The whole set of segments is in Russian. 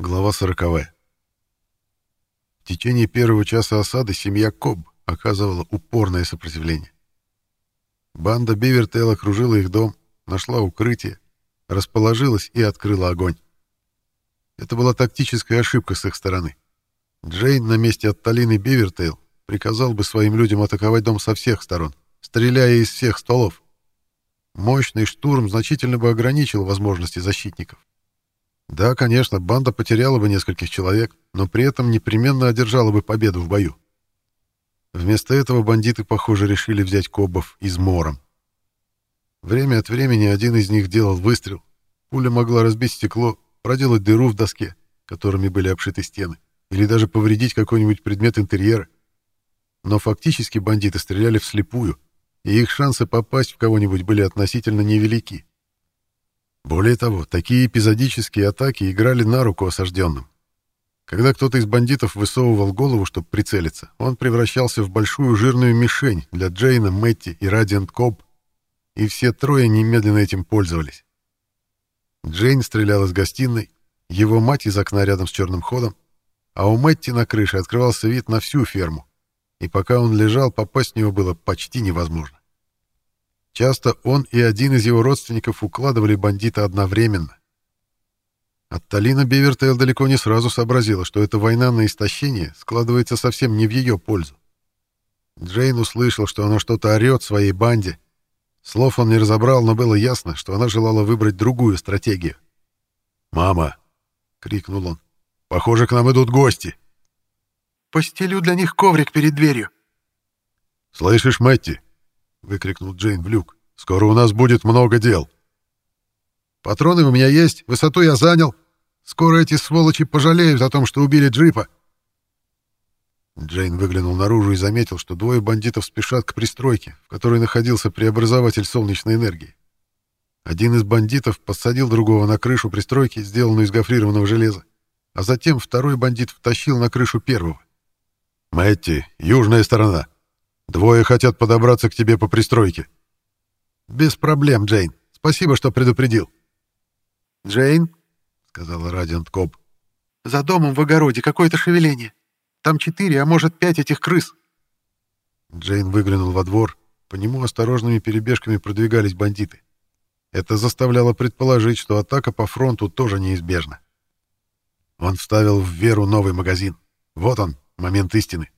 Глава сороковая. В течение первого часа осады семья Коб оказывала упорное сопротивление. Банда Бивертейл окружила их дом, нашла укрытие, расположилась и открыла огонь. Это была тактическая ошибка с их стороны. Джейн на месте Атталины Бивертейл приказал бы своим людям атаковать дом со всех сторон, стреляя из всех стволов. Мощный штурм значительно бы ограничил возможности защитников. Да, конечно, банда потеряла бы нескольких человек, но при этом непременно одержала бы победу в бою. Вместо этого бандиты, похоже, решили взять кобов измором. Время от времени один из них делал выстрел. Пуля могла разбить стекло, проделать дыру в доске, которыми были обшиты стены, или даже повредить какой-нибудь предмет интерьера. Но фактически бандиты стреляли вслепую, и их шансы попасть в кого-нибудь были относительно невелики. Более того, такие эпизодические атаки играли на руку осажденным. Когда кто-то из бандитов высовывал голову, чтобы прицелиться, он превращался в большую жирную мишень для Джейна, Мэтти и Радиант Коб, и все трое немедленно этим пользовались. Джейн стрелял из гостиной, его мать из окна рядом с черным ходом, а у Мэтти на крыше открывался вид на всю ферму, и пока он лежал, попасть в него было почти невозможно. Часто он и один из его родственников укладывали бандита одновременно. Отталина Бевертейл далеко не сразу сообразила, что эта война на истощение складывается совсем не в ее пользу. Джейн услышал, что она что-то орет своей банде. Слов он не разобрал, но было ясно, что она желала выбрать другую стратегию. «Мама!» — крикнул он. «Похоже, к нам идут гости!» «Постелю для них коврик перед дверью!» «Слышишь, Мэтти?» — выкрикнул Джейн в люк. «Скоро у нас будет много дел». «Патроны у меня есть, высоту я занял. Скоро эти сволочи пожалеют о том, что убили джипа». Джейн выглянул наружу и заметил, что двое бандитов спешат к пристройке, в которой находился преобразователь солнечной энергии. Один из бандитов посадил другого на крышу пристройки, сделанную из гофрированного железа, а затем второй бандит втащил на крышу первого. «Мэтти, южная сторона», Двое хотят подобраться к тебе по пристройке. Без проблем, Джейн. Спасибо, что предупредил. Джейн, сказала Радиант Коп. За домом в огороде какое-то шевеление. Там четыре, а может, пять этих крыс. Джейн выглянул во двор. По нему осторожными перебежками продвигались бандиты. Это заставляло предположить, что атака по фронту тоже неизбежна. Он вставил в веру новый магазин. Вот он, момент истины.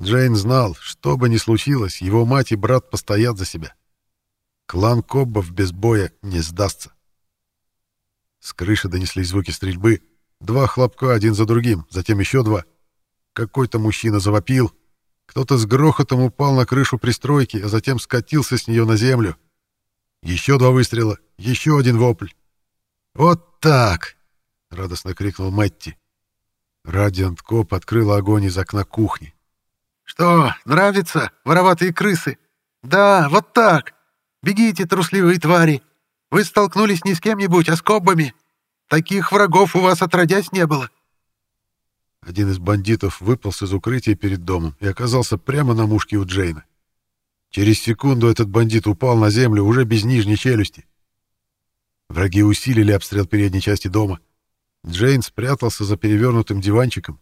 Джейн знал, что бы ни случилось, его мать и брат постоят за себя. Клан Коббов без боя не сдастся. С крыши донеслись звуки стрельбы. Два хлопка один за другим, затем еще два. Какой-то мужчина завопил. Кто-то с грохотом упал на крышу пристройки, а затем скатился с нее на землю. Еще два выстрела, еще один вопль. «Вот так!» — радостно крикнул Мэтти. Радиант Коп открыл огонь из окна кухни. «Что, нравится, вороватые крысы? Да, вот так! Бегите, трусливые твари! Вы столкнулись не с кем-нибудь, а с коббами! Таких врагов у вас отродясь не было!» Один из бандитов выполз из укрытия перед домом и оказался прямо на мушке у Джейна. Через секунду этот бандит упал на землю уже без нижней челюсти. Враги усилили обстрел передней части дома. Джейн спрятался за перевернутым диванчиком.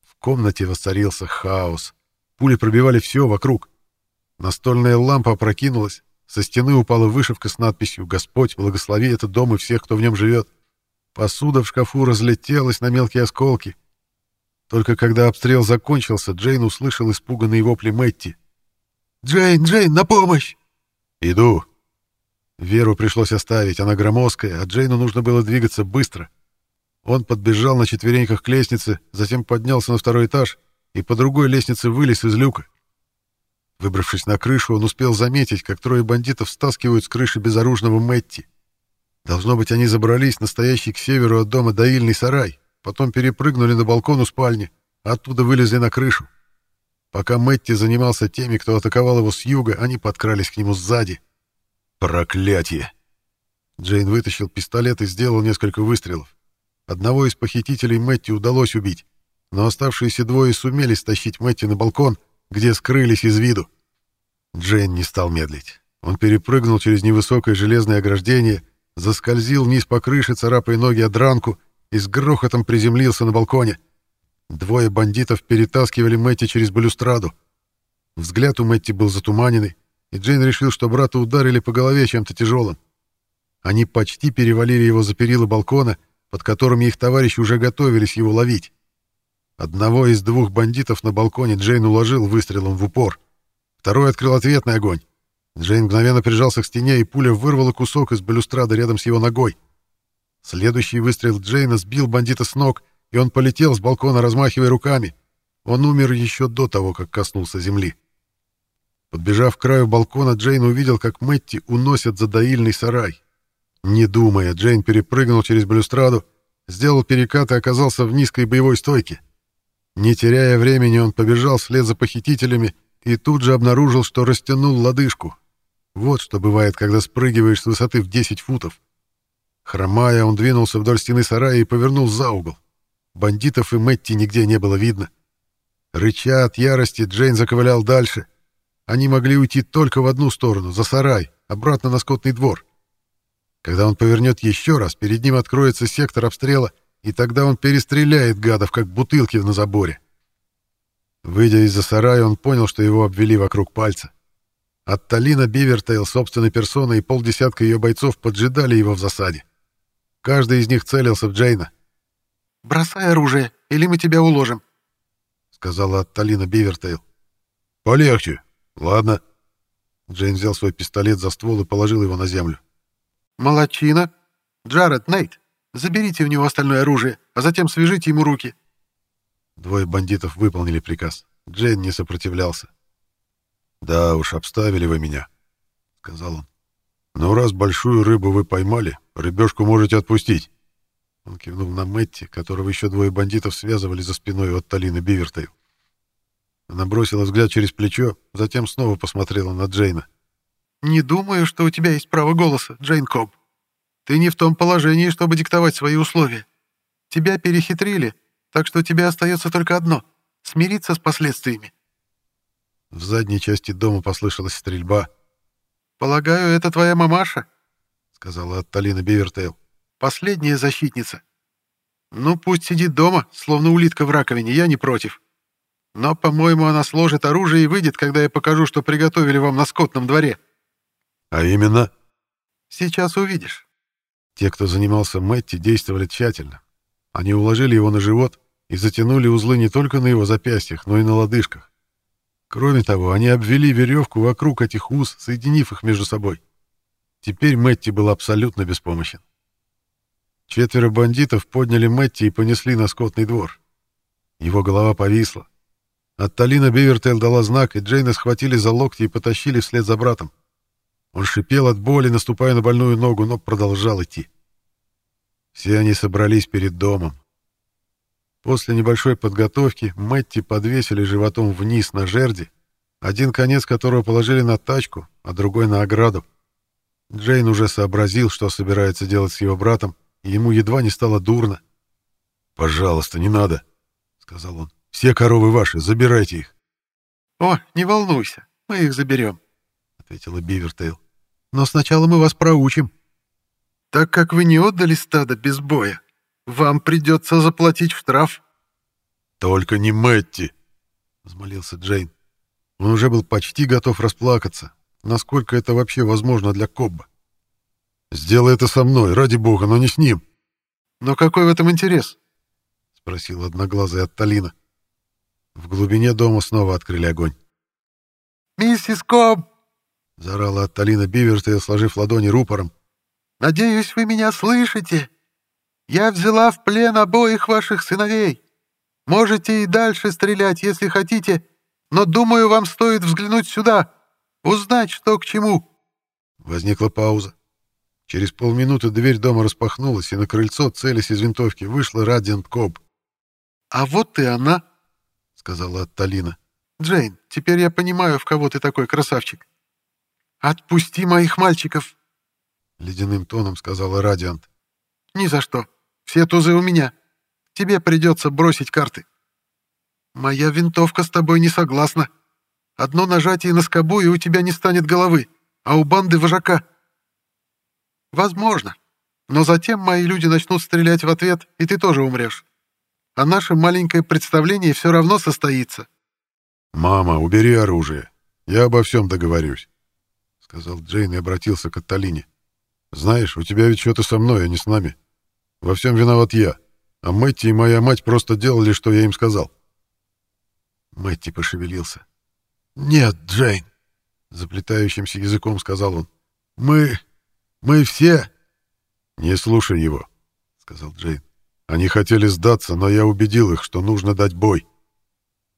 В комнате воцарился хаос. Пули пробивали все вокруг. Настольная лампа опрокинулась, со стены упала вышивка с надписью «Господь, благослови этот дом и всех, кто в нем живет». Посуда в шкафу разлетелась на мелкие осколки. Только когда обстрел закончился, Джейн услышал испуганные вопли Мэтти. «Джейн, Джейн, на помощь!» «Иду!» Веру пришлось оставить, она громоздкая, а Джейну нужно было двигаться быстро. Он подбежал на четвереньках к лестнице, затем поднялся на второй этаж и по другой лестнице вылез из люка. Выбравшись на крышу, он успел заметить, как трое бандитов стаскивают с крыши безоружного Мэтти. Должно быть, они забрались настоящий к северу от дома доильный сарай, потом перепрыгнули на балкон у спальни, а оттуда вылезли на крышу. Пока Мэтти занимался теми, кто атаковал его с юга, они подкрались к нему сзади. «Проклятие!» Джейн вытащил пистолет и сделал несколько выстрелов. Одного из похитителей Мэтти удалось убить но оставшиеся двое сумели стащить Мэтти на балкон, где скрылись из виду. Джейн не стал медлить. Он перепрыгнул через невысокое железное ограждение, заскользил вниз по крыше, царапая ноги о дранку, и с грохотом приземлился на балконе. Двое бандитов перетаскивали Мэтти через балюстраду. Взгляд у Мэтти был затуманенный, и Джейн решил, что брата ударили по голове чем-то тяжелым. Они почти перевалили его за перила балкона, под которыми их товарищи уже готовились его ловить. Одного из двух бандитов на балконе Джейн уложил выстрелом в упор. Второй открыл ответный огонь. Джейн мгновенно прижался к стене, и пуля вырвала кусок из балюстрады рядом с его ногой. Следующий выстрел Джейна сбил бандита с ног, и он полетел с балкона, размахивая руками. Он умер еще до того, как коснулся земли. Подбежав к краю балкона, Джейн увидел, как Мэтти уносят за доильный сарай. Не думая, Джейн перепрыгнул через балюстраду, сделал перекат и оказался в низкой боевой стойке. Не теряя времени, он побежал вслед за похитителями и тут же обнаружил, что растянул лодыжку. Вот что бывает, когда спрыгиваешь с высоты в 10 футов. Хромая, он двинулся вдоль стены сарая и повернул за угол. Бандитов и Мэтти нигде не было видно. Рыча от ярости, Джейн заковылял дальше. Они могли уйти только в одну сторону, за сарай, обратно на скотный двор. Когда он повернет еще раз, перед ним откроется сектор обстрела, и тогда он перестреляет гадов, как бутылки на заборе. Выйдя из-за сарая, он понял, что его обвели вокруг пальца. Атталина Бивертейл собственной персоной и полдесятка ее бойцов поджидали его в засаде. Каждый из них целился в Джейна. «Бросай оружие, или мы тебя уложим», — сказала Атталина Бивертейл. «Полегче. Ладно». Джейн взял свой пистолет за ствол и положил его на землю. «Молодчина! Джаред, Нейт, заберите у него остальное оружие, а затем свяжите ему руки». Двое бандитов выполнили приказ. Джейн не сопротивлялся. «Да уж, обставили вы меня», — сказал он. «Но раз большую рыбу вы поймали, рыбешку можете отпустить». Он кивнул на Мэтти, которого еще двое бандитов связывали за спиной от Талины Бивертейл. Она бросила взгляд через плечо, затем снова посмотрела на Джейна. «Не думаю, что у тебя есть право голоса, Джейн Коб. Ты не в том положении, чтобы диктовать свои условия. Тебя перехитрили, так что у тебя остается только одно — смириться с последствиями». В задней части дома послышалась стрельба. «Полагаю, это твоя мамаша?» — сказала Атталина Бивертейл. «Последняя защитница. Ну, пусть сидит дома, словно улитка в раковине, я не против. Но, по-моему, она сложит оружие и выйдет, когда я покажу, что приготовили вам на скотном дворе». «А именно?» «Сейчас увидишь». Те, кто занимался Мэтти, действовали тщательно. Они уложили его на живот и затянули узлы не только на его запястьях, но и на лодыжках. Кроме того, они обвели веревку вокруг этих уз, соединив их между собой. Теперь Мэтти был абсолютно беспомощен. Четверо бандитов подняли Мэтти и понесли на скотный двор. Его голова повисла. Отталина Бивертейл дала знак, и Джейна схватили за локти и потащили вслед за братом. Он шипел от боли, наступая на больную ногу, но продолжал идти. Все они собрались перед домом. После небольшой подготовки Мэтти подвесили животом вниз на жерди, один конец которого положили на тачку, а другой на ограду. Джейн уже сообразил, что собирается делать с его братом, и ему едва не стало дурно. «Пожалуйста, не надо», — сказал он. «Все коровы ваши, забирайте их». «О, не волнуйся, мы их заберем», — ответила Бивертейл. Но сначала мы вас проучим. Так как вы не отдали стадо без боя, вам придется заплатить штраф. Только не Мэтти, взмолился Джейн. Он уже был почти готов расплакаться. Насколько это вообще возможно для Кобба? Сделай это со мной, ради бога, но не с ним. Но какой в этом интерес? спросил одноглазый от Талина. В глубине дома снова открыли огонь. «Миссис Коб!» — заорала Атталина Биверстейл, сложив ладони рупором. «Надеюсь, вы меня слышите. Я взяла в плен обоих ваших сыновей. Можете и дальше стрелять, если хотите, но, думаю, вам стоит взглянуть сюда, узнать, что к чему». Возникла пауза. Через полминуты дверь дома распахнулась, и на крыльцо, целясь из винтовки, вышла Радиант Коб. «А вот и она», — сказала Атталина. «Джейн, теперь я понимаю, в кого ты такой красавчик. «Отпусти моих мальчиков!» — ледяным тоном сказала Радиант. «Ни за что. Все тузы у меня. Тебе придется бросить карты. Моя винтовка с тобой не согласна. Одно нажатие на скобу, и у тебя не станет головы, а у банды вожака. Возможно. Но затем мои люди начнут стрелять в ответ, и ты тоже умрешь. А наше маленькое представление все равно состоится». «Мама, убери оружие. Я обо всем договорюсь», — сказал Джейн и обратился к Атталине. «Знаешь, у тебя ведь что-то со мной, а не с нами. Во всем виноват я, а Мэтти и моя мать просто делали, что я им сказал». Мэтти пошевелился. «Нет, Джейн», — заплетающимся языком сказал он. «Мы... мы все...» «Не слушай его», — сказал Джейн. «Они хотели сдаться, но я убедил их, что нужно дать бой.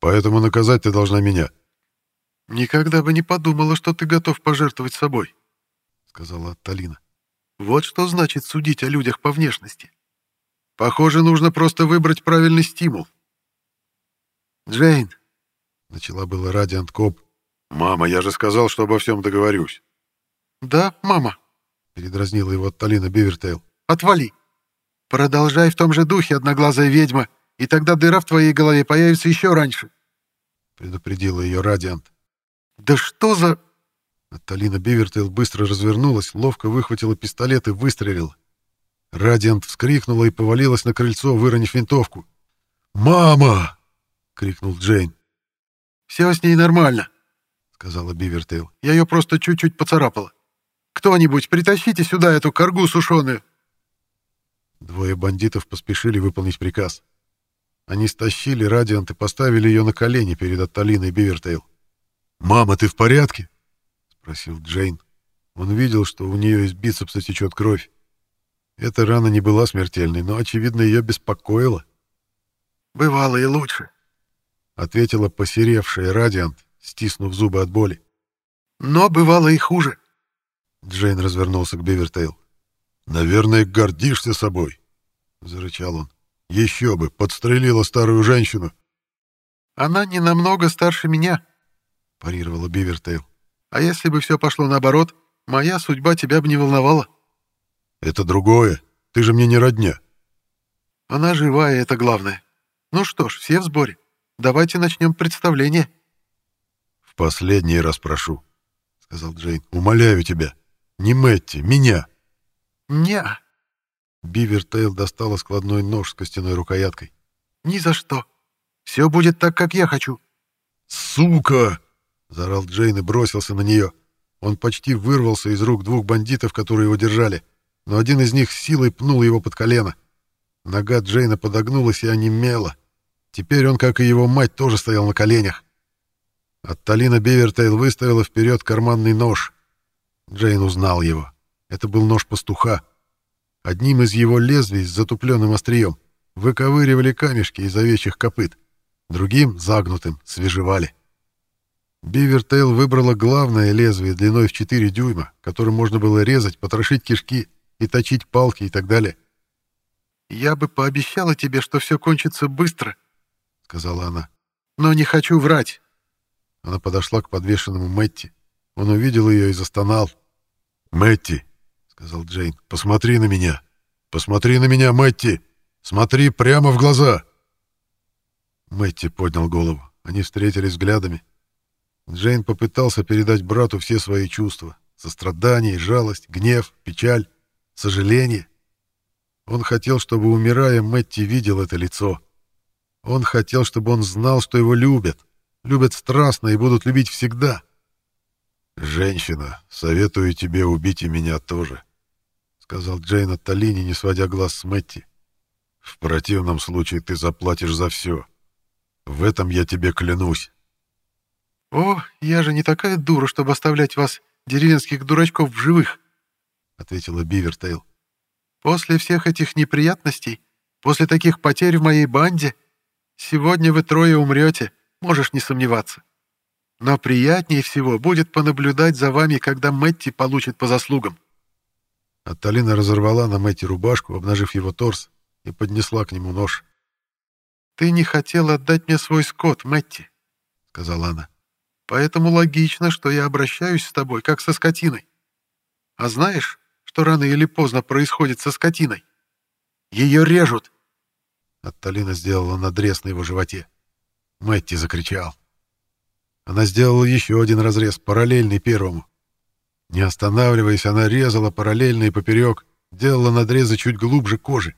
Поэтому наказать ты должна меня». «Никогда бы не подумала, что ты готов пожертвовать собой», — сказала Талина. «Вот что значит судить о людях по внешности. Похоже, нужно просто выбрать правильный стимул». «Джейн», — начала было Радиант Коб. «Мама, я же сказал, что обо всем договорюсь». «Да, мама», — передразнила Атталина Бивертейл. «Отвали. Продолжай в том же духе, одноглазая ведьма, и тогда дыра в твоей голове появится еще раньше», — предупредила ее Радиант. «Да что за...» Атталина Бивертейл быстро развернулась, ловко выхватила пистолет и выстрелила. Радиант вскрикнула и повалилась на крыльцо, выронив винтовку. «Мама!» — крикнул Джейн. «Все с ней нормально», — сказала Бивертейл. «Я ее просто чуть-чуть поцарапала. Кто-нибудь, притащите сюда эту каргу сушеную». Двое бандитов поспешили выполнить приказ. Они стащили Радиант и поставили ее на колени перед Атталиной Бивертейл. «Мама, ты в порядке?» — спросил Джейн. Он видел, что у нее из бицепса течет кровь. Эта рана не была смертельной, но, очевидно, ее беспокоило. «Бывало и лучше», — ответила посеревшая Радиант, стиснув зубы от боли. «Но бывало и хуже». Джейн развернулся к Бивертейл. «Наверное, гордишься собой», — зарычал он. «Еще бы, подстрелила старую женщину». «Она не намного старше меня», — парировала Бивертейл. «А если бы все пошло наоборот, моя судьба тебя бы не волновала». «Это другое. Ты же мне не родня». «Она живая, это главное. Ну что ж, все в сборе. Давайте начнем представление». «В последний раз прошу», — сказал Джейн. «Умоляю тебя. Не Мэтти, меня». «Не». Бивертейл достала складной нож с костяной рукояткой. «Ни за что. Все будет так, как я хочу». «Сука!» — заорал Джейн и бросился на нее. Он почти вырвался из рук двух бандитов, которые его держали, но один из них силой пнул его под колено. Нога Джейна подогнулась и онемела. Теперь он, как и его мать, тоже стоял на коленях. Отталина Бевертейл выставила вперед карманный нож. Джейн узнал его. Это был нож пастуха. Одним из его лезвий с затупленным острием выковыривали камешки из овечьих копыт, другим, загнутым, свежевали. Бивертейл выбрала главное лезвие длиной в 4 дюйма, которым можно было резать, потрошить кишки и точить палки и так далее. «Я бы пообещала тебе, что все кончится быстро», — сказала она. «Но не хочу врать». Она подошла к подвешенному Мэтти. Он увидел ее и застонал. «Мэтти», — сказал Джейн, — «посмотри на меня. Посмотри на меня, Мэтти. Смотри прямо в глаза». Мэтти поднял голову. Они встретились взглядами. Джейн попытался передать брату все свои чувства — сострадание, жалость, гнев, печаль, сожаление. Он хотел, чтобы, умирая, Мэтти видел это лицо. Он хотел, чтобы он знал, что его любят, любят страстно и будут любить всегда. «Женщина, советую тебе убить и меня тоже», — сказал Джейн от Талини, не сводя глаз с Мэтти. «В противном случае ты заплатишь за все. В этом я тебе клянусь». «О, я же не такая дура, чтобы оставлять вас, деревенских дурачков, в живых», — ответила Бивертейл. «После всех этих неприятностей, после таких потерь в моей банде, сегодня вы трое умрете, можешь не сомневаться. Но приятнее всего будет понаблюдать за вами, когда Мэтти получит по заслугам». Аталина разорвала на Мэтти рубашку, обнажив его торс, и поднесла к нему нож. «Ты не хотел отдать мне свой скот, Мэтти», — сказала она. Поэтому логично, что я обращаюсь с тобой, как со скотиной. А знаешь, что рано или поздно происходит со скотиной? Ее режут!» Отталина сделала надрез на его животе. Мэтти закричал. Она сделала еще один разрез, параллельный первому. Не останавливаясь, она резала параллельно и поперек, делала надрезы чуть глубже кожи.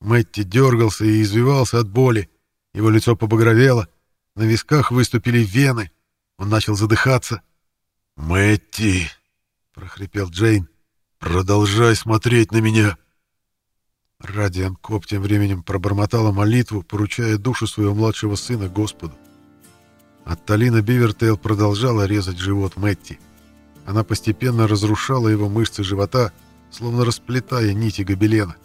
Мэтти дергался и извивался от боли, его лицо побагровело, на висках выступили вены, он начал задыхаться. «Мэтти!» — прохрипел Джейн. «Продолжай смотреть на меня!» Радиан Коп тем временем пробормотала молитву, поручая душу своего младшего сына Господу. Атталина Бивертейл продолжала резать живот Мэтти. Она постепенно разрушала его мышцы живота, словно расплетая нити гобелена.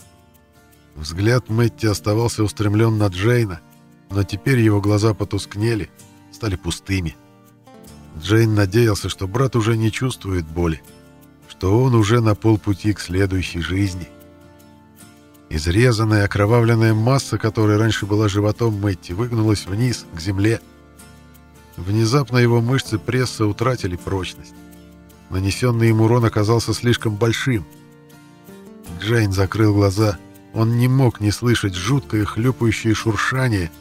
Взгляд Мэтти оставался устремлен на Джейна, но теперь его глаза потускнели, стали пустыми. Джейн надеялся, что брат уже не чувствует боли, что он уже на полпути к следующей жизни. Изрезанная окровавленная масса, которая раньше была животом Мэтти, выгнулась вниз, к земле. Внезапно его мышцы пресса утратили прочность. Нанесенный им урон оказался слишком большим. Джейн закрыл глаза. Он не мог не слышать жуткое хлюпающее шуршание,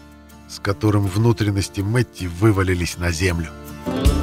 с которым внутренности Мэтти вывалились на землю. Thank